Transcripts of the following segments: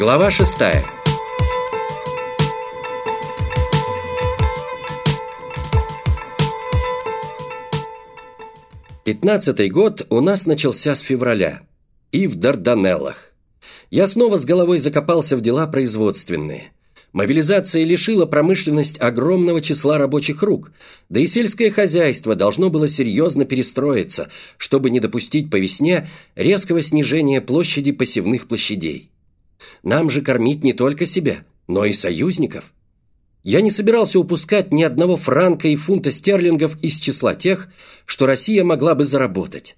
Глава шестая Пятнадцатый год у нас начался с февраля. И в Дарданеллах. Я снова с головой закопался в дела производственные. Мобилизация лишила промышленность огромного числа рабочих рук, да и сельское хозяйство должно было серьезно перестроиться, чтобы не допустить по весне резкого снижения площади посевных площадей. Нам же кормить не только себя, но и союзников. Я не собирался упускать ни одного франка и фунта стерлингов из числа тех, что Россия могла бы заработать.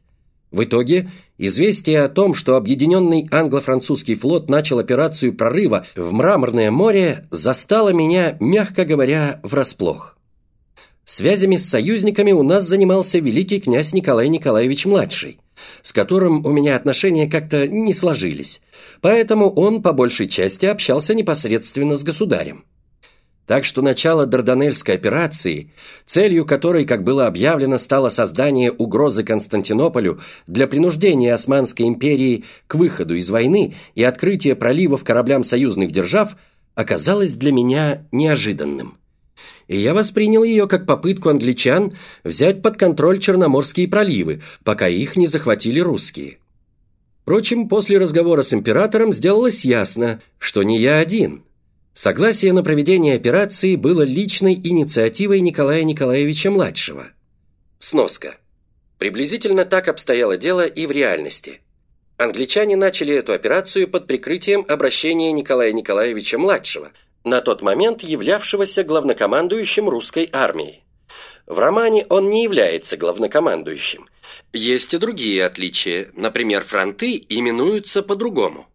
В итоге известие о том, что объединенный англо-французский флот начал операцию прорыва в Мраморное море, застало меня, мягко говоря, врасплох. Связями с союзниками у нас занимался великий князь Николай Николаевич-младший, с которым у меня отношения как-то не сложились, поэтому он по большей части общался непосредственно с государем. Так что начало Дарданельской операции, целью которой, как было объявлено, стало создание угрозы Константинополю для принуждения Османской империи к выходу из войны и открытия проливов кораблям союзных держав, оказалось для меня неожиданным. И я воспринял ее как попытку англичан взять под контроль Черноморские проливы, пока их не захватили русские. Впрочем, после разговора с императором сделалось ясно, что не я один – Согласие на проведение операции было личной инициативой Николая Николаевича-младшего. Сноска. Приблизительно так обстояло дело и в реальности. Англичане начали эту операцию под прикрытием обращения Николая Николаевича-младшего, на тот момент являвшегося главнокомандующим русской армией. В романе он не является главнокомандующим. Есть и другие отличия, например, фронты именуются по-другому.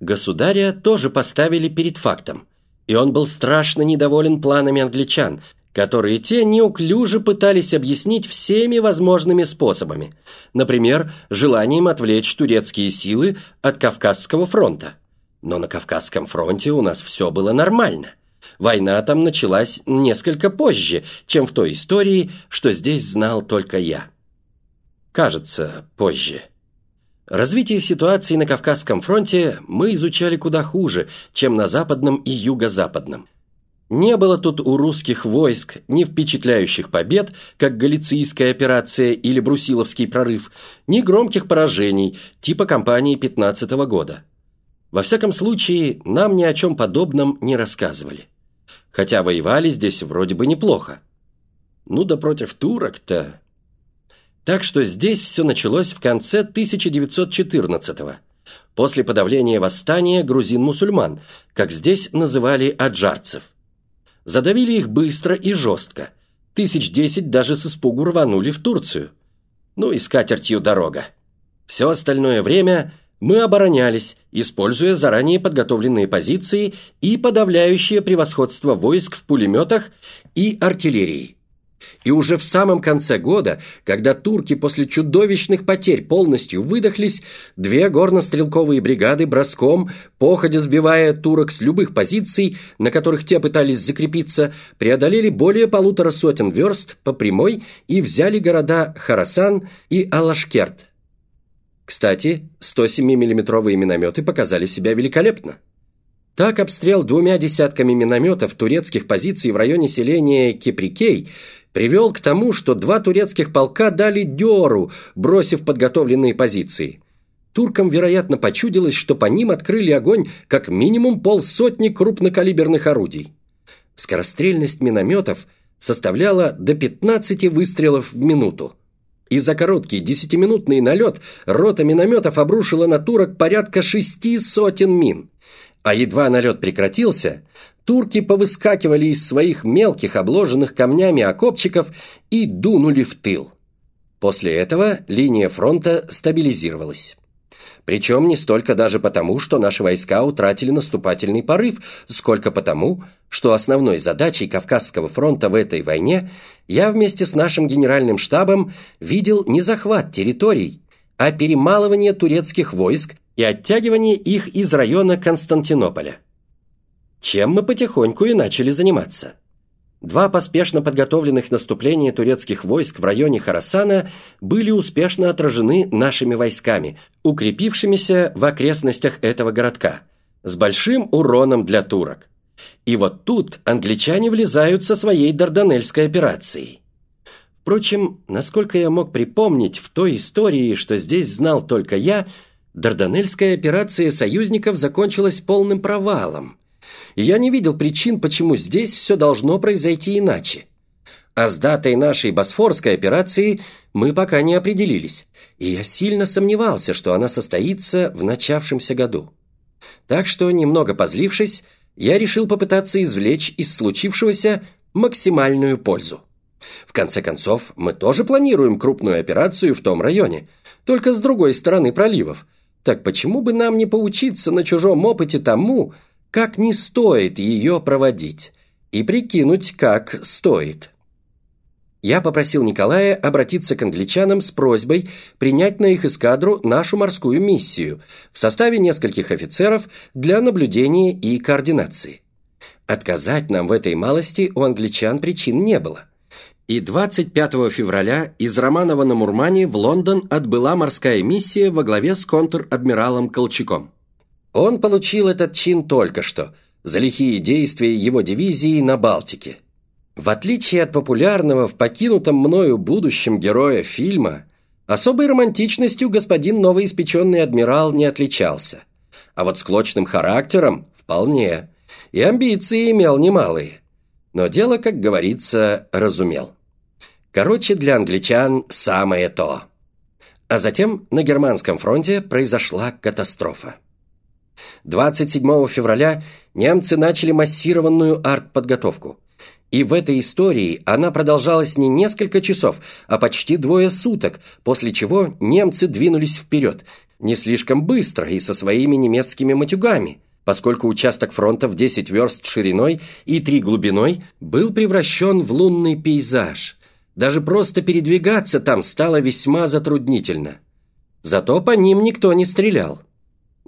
Государя тоже поставили перед фактом, и он был страшно недоволен планами англичан, которые те неуклюже пытались объяснить всеми возможными способами, например, желанием отвлечь турецкие силы от Кавказского фронта. Но на Кавказском фронте у нас все было нормально. Война там началась несколько позже, чем в той истории, что здесь знал только я. Кажется, позже. Развитие ситуации на Кавказском фронте мы изучали куда хуже, чем на западном и юго-западном. Не было тут у русских войск ни впечатляющих побед, как Галицийская операция или Брусиловский прорыв, ни громких поражений, типа кампании 15 -го года. Во всяком случае, нам ни о чем подобном не рассказывали. Хотя воевали здесь вроде бы неплохо. Ну да против турок-то... Так что здесь все началось в конце 1914-го, после подавления восстания грузин-мусульман, как здесь называли аджарцев. Задавили их быстро и жестко. Тысяч десять даже с испугу рванули в Турцию. Ну и с катертью дорога. Все остальное время мы оборонялись, используя заранее подготовленные позиции и подавляющее превосходство войск в пулеметах и артиллерии. И уже в самом конце года, когда турки после чудовищных потерь полностью выдохлись, две горнострелковые бригады броском, походя сбивая турок с любых позиций, на которых те пытались закрепиться, преодолели более полутора сотен верст по прямой и взяли города Харасан и Алашкерт. Кстати, 107 миллиметровые минометы показали себя великолепно. Так обстрел двумя десятками минометов турецких позиций в районе селения Кеприкей привел к тому, что два турецких полка дали дёру, бросив подготовленные позиции. Туркам, вероятно, почудилось, что по ним открыли огонь как минимум полсотни крупнокалиберных орудий. Скорострельность минометов составляла до 15 выстрелов в минуту. И за короткий десятиминутный налет рота минометов обрушила на турок порядка шести сотен мин. А едва налет прекратился, турки повыскакивали из своих мелких обложенных камнями окопчиков и дунули в тыл. После этого линия фронта стабилизировалась. Причем не столько даже потому, что наши войска утратили наступательный порыв, сколько потому, что основной задачей Кавказского фронта в этой войне я вместе с нашим генеральным штабом видел не захват территорий, а перемалывание турецких войск и оттягивание их из района Константинополя. Чем мы потихоньку и начали заниматься. Два поспешно подготовленных наступления турецких войск в районе Харасана были успешно отражены нашими войсками, укрепившимися в окрестностях этого городка, с большим уроном для турок. И вот тут англичане влезают со своей Дарданельской операцией. Впрочем, насколько я мог припомнить в той истории, что здесь знал только я, Дарданельская операция союзников закончилась полным провалом. Я не видел причин, почему здесь все должно произойти иначе. А с датой нашей Босфорской операции мы пока не определились, и я сильно сомневался, что она состоится в начавшемся году. Так что, немного позлившись, я решил попытаться извлечь из случившегося максимальную пользу. В конце концов, мы тоже планируем крупную операцию в том районе, только с другой стороны проливов. Так почему бы нам не поучиться на чужом опыте тому, как не стоит ее проводить, и прикинуть, как стоит? Я попросил Николая обратиться к англичанам с просьбой принять на их эскадру нашу морскую миссию в составе нескольких офицеров для наблюдения и координации. Отказать нам в этой малости у англичан причин не было. И 25 февраля из Романова на Мурмане в Лондон отбыла морская миссия во главе с контр-адмиралом Колчаком. Он получил этот чин только что, за лихие действия его дивизии на Балтике – в отличие от популярного в покинутом мною будущем героя фильма, особой романтичностью господин новоиспеченный адмирал не отличался. А вот склочным характером – вполне. И амбиции имел немалые. Но дело, как говорится, разумел. Короче, для англичан самое то. А затем на германском фронте произошла катастрофа. 27 февраля немцы начали массированную артподготовку – и в этой истории она продолжалась не несколько часов, а почти двое суток, после чего немцы двинулись вперед, не слишком быстро и со своими немецкими матюгами, поскольку участок фронта в 10 верст шириной и 3 глубиной был превращен в лунный пейзаж. Даже просто передвигаться там стало весьма затруднительно. Зато по ним никто не стрелял.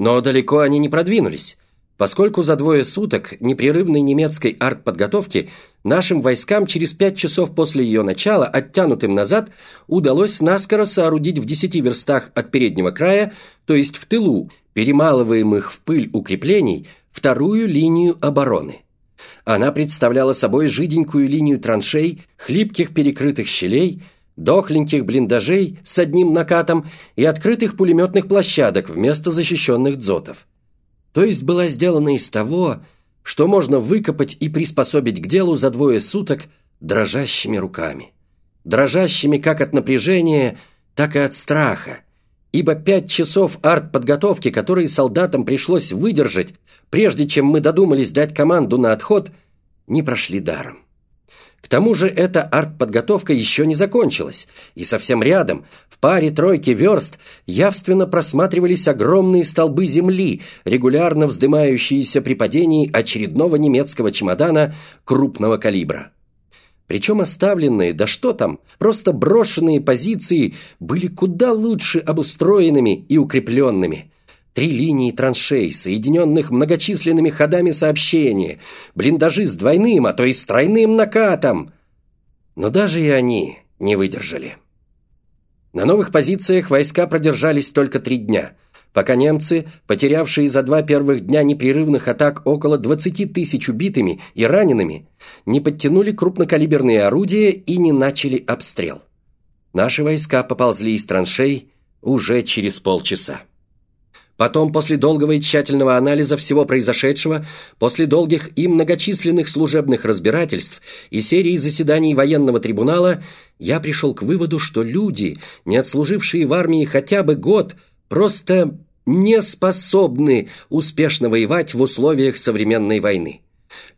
Но далеко они не продвинулись поскольку за двое суток непрерывной немецкой артподготовки нашим войскам через пять часов после ее начала, оттянутым назад, удалось наскоро соорудить в десяти верстах от переднего края, то есть в тылу, перемалываемых в пыль укреплений, вторую линию обороны. Она представляла собой жиденькую линию траншей, хлипких перекрытых щелей, дохленьких блиндажей с одним накатом и открытых пулеметных площадок вместо защищенных дзотов то есть была сделана из того, что можно выкопать и приспособить к делу за двое суток дрожащими руками. Дрожащими как от напряжения, так и от страха. Ибо пять часов артподготовки, которые солдатам пришлось выдержать, прежде чем мы додумались дать команду на отход, не прошли даром. К тому же эта артподготовка еще не закончилась, и совсем рядом, в паре тройки верст, явственно просматривались огромные столбы земли, регулярно вздымающиеся при падении очередного немецкого чемодана крупного калибра. Причем оставленные, да что там, просто брошенные позиции были куда лучше обустроенными и укрепленными – Три линии траншей, соединенных многочисленными ходами сообщения, блиндажи с двойным, а то и с тройным накатом. Но даже и они не выдержали. На новых позициях войска продержались только три дня, пока немцы, потерявшие за два первых дня непрерывных атак около 20 тысяч убитыми и ранеными, не подтянули крупнокалиберные орудия и не начали обстрел. Наши войска поползли из траншей уже через полчаса. Потом, после долгого и тщательного анализа всего произошедшего, после долгих и многочисленных служебных разбирательств и серии заседаний военного трибунала, я пришел к выводу, что люди, не отслужившие в армии хотя бы год, просто не способны успешно воевать в условиях современной войны.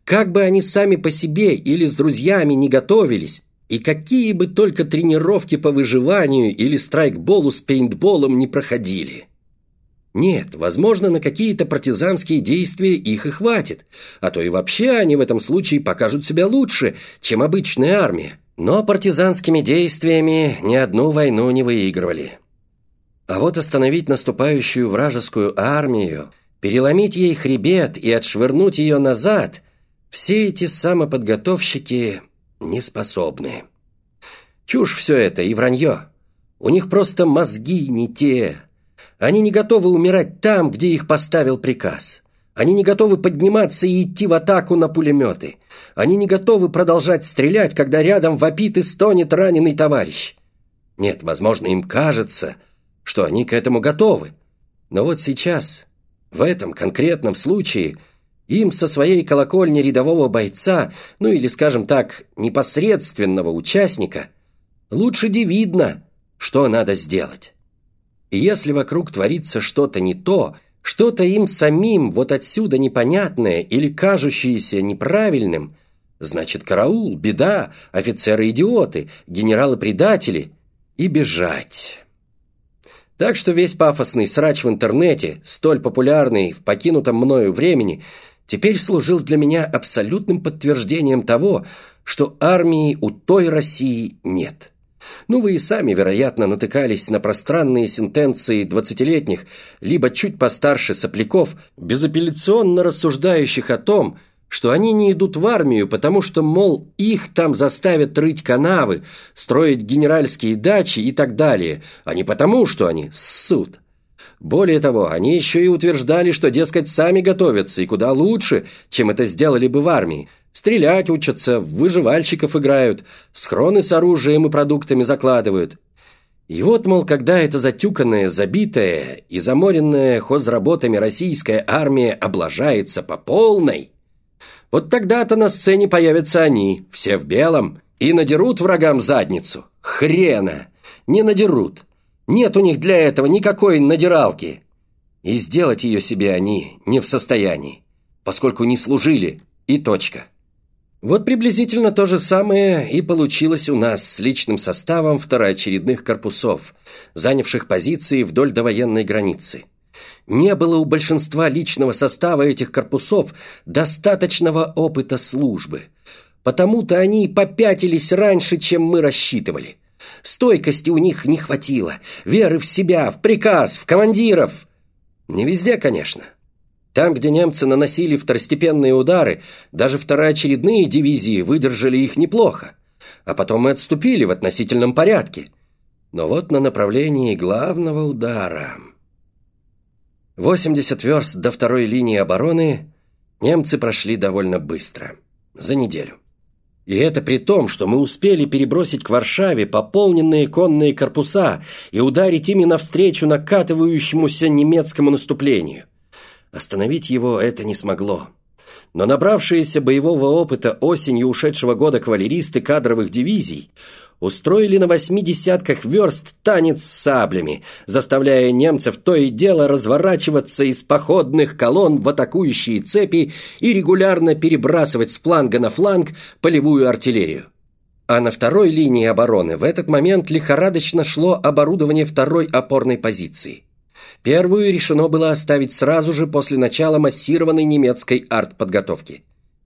Как бы они сами по себе или с друзьями не готовились, и какие бы только тренировки по выживанию или страйкболу с пейнтболом не проходили – нет, возможно, на какие-то партизанские действия их и хватит, а то и вообще они в этом случае покажут себя лучше, чем обычная армия. Но партизанскими действиями ни одну войну не выигрывали. А вот остановить наступающую вражескую армию, переломить ей хребет и отшвырнуть ее назад, все эти самоподготовщики не способны. Чушь все это и вранье. У них просто мозги не те, они не готовы умирать там, где их поставил приказ. Они не готовы подниматься и идти в атаку на пулеметы. Они не готовы продолжать стрелять, когда рядом вопит и стонет раненый товарищ. Нет, возможно, им кажется, что они к этому готовы. Но вот сейчас, в этом конкретном случае, им со своей колокольни рядового бойца, ну или, скажем так, непосредственного участника, лучше не видно, что надо сделать. И если вокруг творится что-то не то – что-то им самим вот отсюда непонятное или кажущееся неправильным, значит, караул, беда, офицеры-идиоты, генералы-предатели и бежать. Так что весь пафосный срач в интернете, столь популярный в покинутом мною времени, теперь служил для меня абсолютным подтверждением того, что армии у той России нет. Ну, вы и сами, вероятно, натыкались на пространные сентенции двадцатилетних, либо чуть постарше сопляков, безапелляционно рассуждающих о том, что они не идут в армию, потому что, мол, их там заставят рыть канавы, строить генеральские дачи и так далее, а не потому, что они ссут. Более того, они еще и утверждали, что, дескать, сами готовятся и куда лучше, чем это сделали бы в армии – Стрелять учатся, в выживальщиков играют, схроны с оружием и продуктами закладывают. И вот, мол, когда эта затюканная, забитая и заморенная хозработами российская армия облажается по полной, вот тогда-то на сцене появятся они, все в белом, и надерут врагам задницу. Хрена! Не надерут. Нет у них для этого никакой надиралки. И сделать ее себе они не в состоянии, поскольку не служили, и точка. Вот приблизительно то же самое и получилось у нас с личным составом второочередных корпусов, занявших позиции вдоль довоенной границы. Не было у большинства личного состава этих корпусов достаточного опыта службы. Потому-то они попятились раньше, чем мы рассчитывали. Стойкости у них не хватило, веры в себя, в приказ, в командиров. Не везде, конечно. Там, где немцы наносили второстепенные удары, даже второочередные дивизии выдержали их неплохо. А потом мы отступили в относительном порядке. Но вот на направлении главного удара... 80 верст до второй линии обороны немцы прошли довольно быстро. За неделю. И это при том, что мы успели перебросить к Варшаве пополненные конные корпуса и ударить ими навстречу накатывающемуся немецкому наступлению. Остановить его это не смогло. Но набравшиеся боевого опыта осенью ушедшего года кавалеристы кадровых дивизий устроили на восьми десятках верст танец с саблями, заставляя немцев то и дело разворачиваться из походных колонн в атакующие цепи и регулярно перебрасывать с фланга на фланг полевую артиллерию. А на второй линии обороны в этот момент лихорадочно шло оборудование второй опорной позиции – Первую решено было оставить сразу же после начала массированной немецкой артподготовки.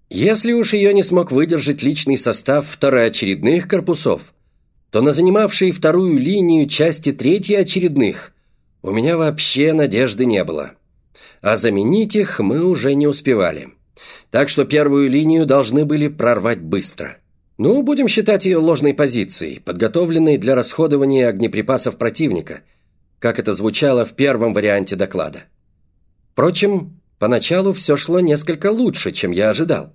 Если уж ее не смог выдержать личный состав второочередных корпусов, то на занимавшие вторую линию части третьеочередных у меня вообще надежды не было. А заменить их мы уже не успевали. Так что первую линию должны были прорвать быстро. Ну, будем считать ее ложной позицией, подготовленной для расходования огнеприпасов противника – как это звучало в первом варианте доклада. Впрочем, поначалу все шло несколько лучше, чем я ожидал.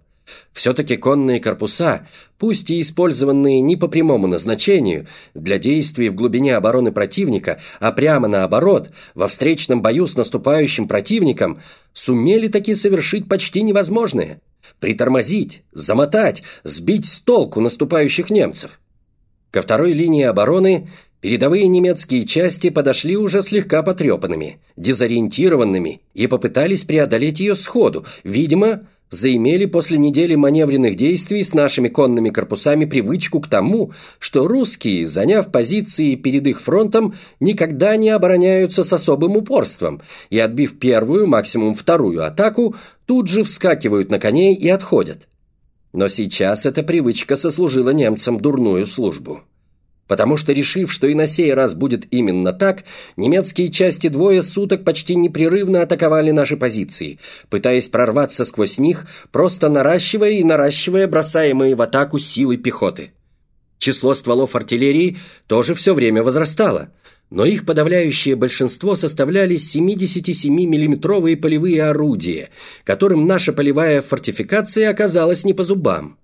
Все-таки конные корпуса, пусть и использованные не по прямому назначению, для действий в глубине обороны противника, а прямо наоборот, во встречном бою с наступающим противником, сумели таки совершить почти невозможное – притормозить, замотать, сбить с толку наступающих немцев. Ко второй линии обороны Передовые немецкие части подошли уже слегка потрепанными, дезориентированными и попытались преодолеть ее сходу, видимо, заимели после недели маневренных действий с нашими конными корпусами привычку к тому, что русские, заняв позиции перед их фронтом, никогда не обороняются с особым упорством и, отбив первую, максимум вторую атаку, тут же вскакивают на коней и отходят. Но сейчас эта привычка сослужила немцам дурную службу потому что, решив, что и на сей раз будет именно так, немецкие части двое суток почти непрерывно атаковали наши позиции, пытаясь прорваться сквозь них, просто наращивая и наращивая бросаемые в атаку силы пехоты. Число стволов артиллерии тоже все время возрастало, но их подавляющее большинство составляли 77 миллиметровые полевые орудия, которым наша полевая фортификация оказалась не по зубам.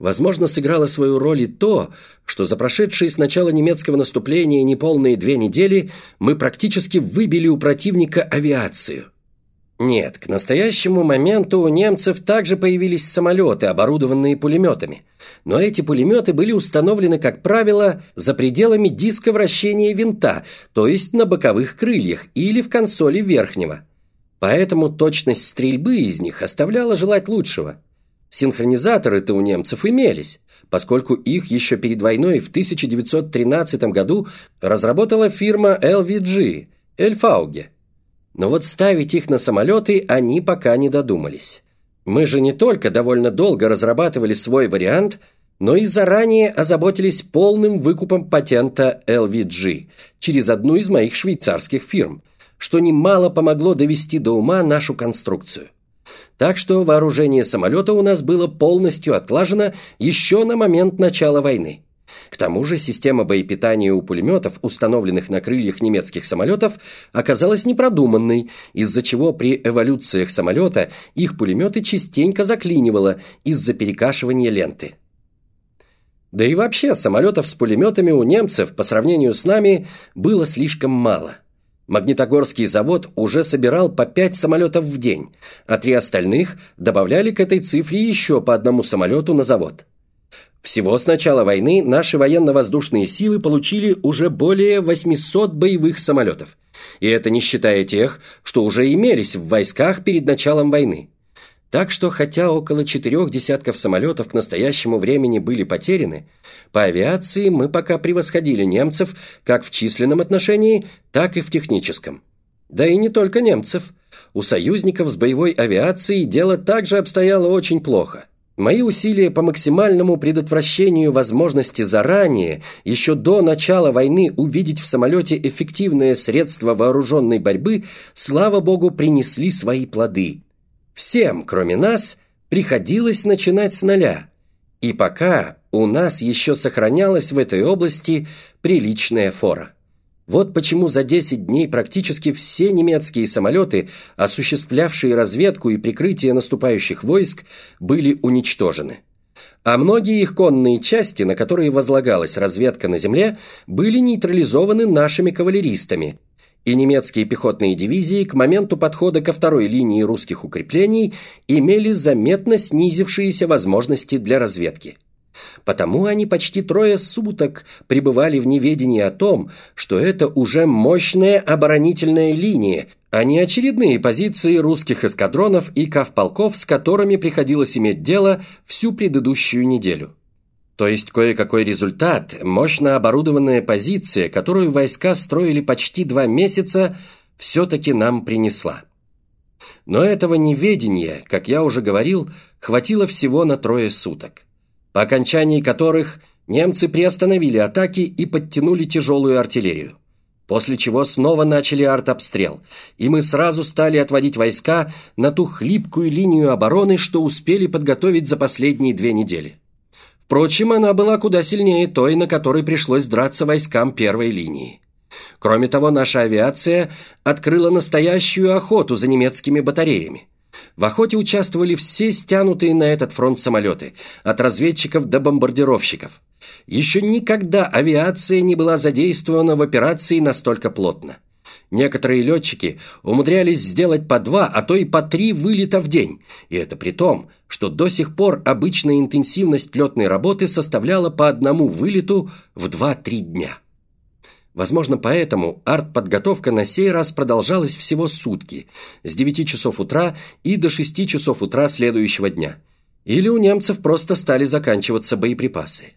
Возможно, сыграло свою роль и то, что за прошедшие с начала немецкого наступления неполные две недели мы практически выбили у противника авиацию. Нет, к настоящему моменту у немцев также появились самолеты, оборудованные пулеметами. Но эти пулеметы были установлены, как правило, за пределами диска вращения винта, то есть на боковых крыльях или в консоли верхнего. Поэтому точность стрельбы из них оставляла желать лучшего. Синхронизаторы-то у немцев имелись, поскольку их еще перед войной в 1913 году разработала фирма LVG, Эльфауге. Но вот ставить их на самолеты они пока не додумались. Мы же не только довольно долго разрабатывали свой вариант, но и заранее озаботились полным выкупом патента LVG через одну из моих швейцарских фирм, что немало помогло довести до ума нашу конструкцию. Так что вооружение самолета у нас было полностью отлажено еще на момент начала войны. К тому же система боепитания у пулеметов, установленных на крыльях немецких самолетов, оказалась непродуманной, из-за чего при эволюциях самолета их пулеметы частенько заклинивало из-за перекашивания ленты. Да и вообще самолетов с пулеметами у немцев по сравнению с нами было слишком мало. Магнитогорский завод уже собирал по пять самолетов в день, а три остальных добавляли к этой цифре еще по одному самолету на завод. Всего с начала войны наши военно-воздушные силы получили уже более 800 боевых самолетов. И это не считая тех, что уже имелись в войсках перед началом войны. Так что, хотя около четырех десятков самолетов к настоящему времени были потеряны, по авиации мы пока превосходили немцев как в численном отношении, так и в техническом. Да и не только немцев. У союзников с боевой авиацией дело также обстояло очень плохо. Мои усилия по максимальному предотвращению возможности заранее, еще до начала войны, увидеть в самолете эффективное средство вооруженной борьбы, слава богу, принесли свои плоды. Всем, кроме нас, приходилось начинать с нуля. И пока у нас еще сохранялась в этой области приличная фора. Вот почему за 10 дней практически все немецкие самолеты, осуществлявшие разведку и прикрытие наступающих войск, были уничтожены. А многие их конные части, на которые возлагалась разведка на земле, были нейтрализованы нашими кавалеристами, и немецкие пехотные дивизии к моменту подхода ко второй линии русских укреплений имели заметно снизившиеся возможности для разведки. Потому они почти трое суток пребывали в неведении о том, что это уже мощная оборонительная линия, а не очередные позиции русских эскадронов и кавполков, с которыми приходилось иметь дело всю предыдущую неделю. То есть кое-какой результат, мощно оборудованная позиция, которую войска строили почти два месяца, все-таки нам принесла. Но этого неведения, как я уже говорил, хватило всего на трое суток по окончании которых немцы приостановили атаки и подтянули тяжелую артиллерию. После чего снова начали артобстрел, и мы сразу стали отводить войска на ту хлипкую линию обороны, что успели подготовить за последние две недели. Впрочем, она была куда сильнее той, на которой пришлось драться войскам первой линии. Кроме того, наша авиация открыла настоящую охоту за немецкими батареями. В охоте участвовали все стянутые на этот фронт самолеты, от разведчиков до бомбардировщиков. Еще никогда авиация не была задействована в операции настолько плотно. Некоторые летчики умудрялись сделать по два, а то и по три вылета в день, и это при том, что до сих пор обычная интенсивность летной работы составляла по одному вылету в 2-3 дня. Возможно, поэтому артподготовка на сей раз продолжалась всего сутки, с 9 часов утра и до 6 часов утра следующего дня. Или у немцев просто стали заканчиваться боеприпасы.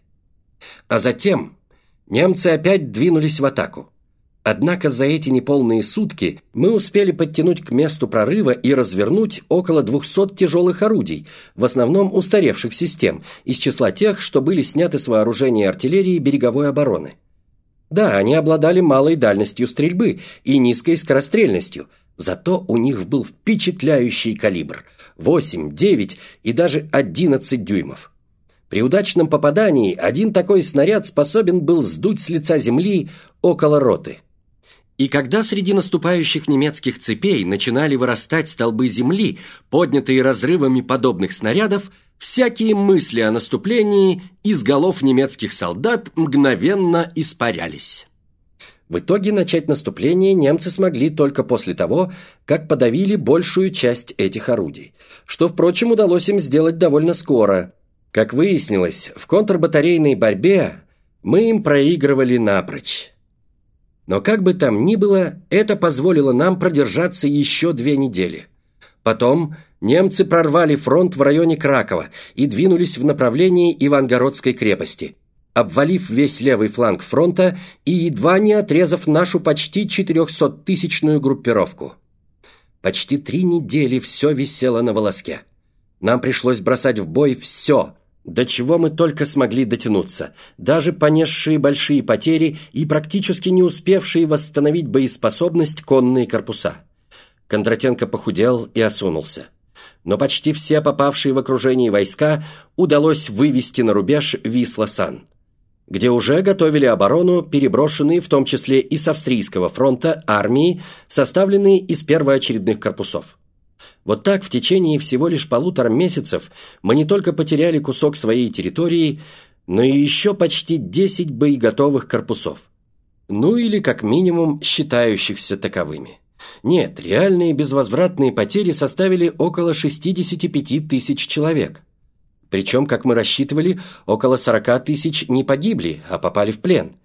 А затем немцы опять двинулись в атаку. Однако за эти неполные сутки мы успели подтянуть к месту прорыва и развернуть около 200 тяжелых орудий, в основном устаревших систем, из числа тех, что были сняты с вооружения артиллерии береговой обороны. Да, они обладали малой дальностью стрельбы и низкой скорострельностью, зато у них был впечатляющий калибр – 8, 9 и даже 11 дюймов. При удачном попадании один такой снаряд способен был сдуть с лица земли около роты. И когда среди наступающих немецких цепей начинали вырастать столбы земли, поднятые разрывами подобных снарядов, всякие мысли о наступлении из голов немецких солдат мгновенно испарялись. В итоге начать наступление немцы смогли только после того, как подавили большую часть этих орудий, что, впрочем, удалось им сделать довольно скоро. Как выяснилось, в контрбатарейной борьбе мы им проигрывали напрочь. Но как бы там ни было, это позволило нам продержаться еще две недели. Потом немцы прорвали фронт в районе Кракова и двинулись в направлении Ивангородской крепости, обвалив весь левый фланг фронта и едва не отрезав нашу почти 400-тысячную группировку. Почти три недели все висело на волоске. Нам пришлось бросать в бой все – до чего мы только смогли дотянуться, даже понесшие большие потери и практически не успевшие восстановить боеспособность конные корпуса. Кондратенко похудел и осунулся. Но почти все попавшие в окружение войска удалось вывести на рубеж Висла-Сан, где уже готовили оборону переброшенные в том числе и с австрийского фронта армии, составленные из первоочередных корпусов. Вот так в течение всего лишь полутора месяцев мы не только потеряли кусок своей территории, но и еще почти 10 боеготовых корпусов. Ну или как минимум считающихся таковыми. Нет, реальные безвозвратные потери составили около 65 тысяч человек. Причем, как мы рассчитывали, около 40 тысяч не погибли, а попали в плен.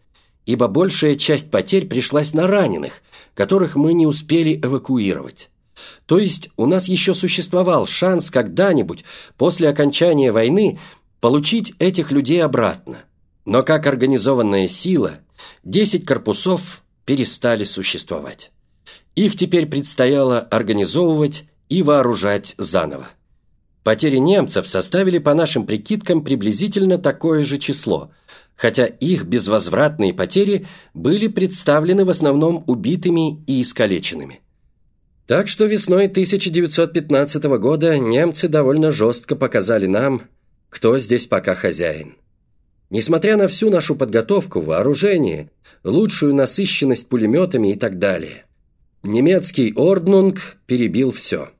Ибо большая часть потерь пришлась на раненых, которых мы не успели эвакуировать. То есть у нас еще существовал шанс когда-нибудь после окончания войны получить этих людей обратно. Но как организованная сила, 10 корпусов перестали существовать. Их теперь предстояло организовывать и вооружать заново. Потери немцев составили по нашим прикидкам приблизительно такое же число, хотя их безвозвратные потери были представлены в основном убитыми и искалеченными. Так что весной 1915 года немцы довольно жестко показали нам, кто здесь пока хозяин. Несмотря на всю нашу подготовку, вооружение, лучшую насыщенность пулеметами и так далее, немецкий Орднунг перебил все –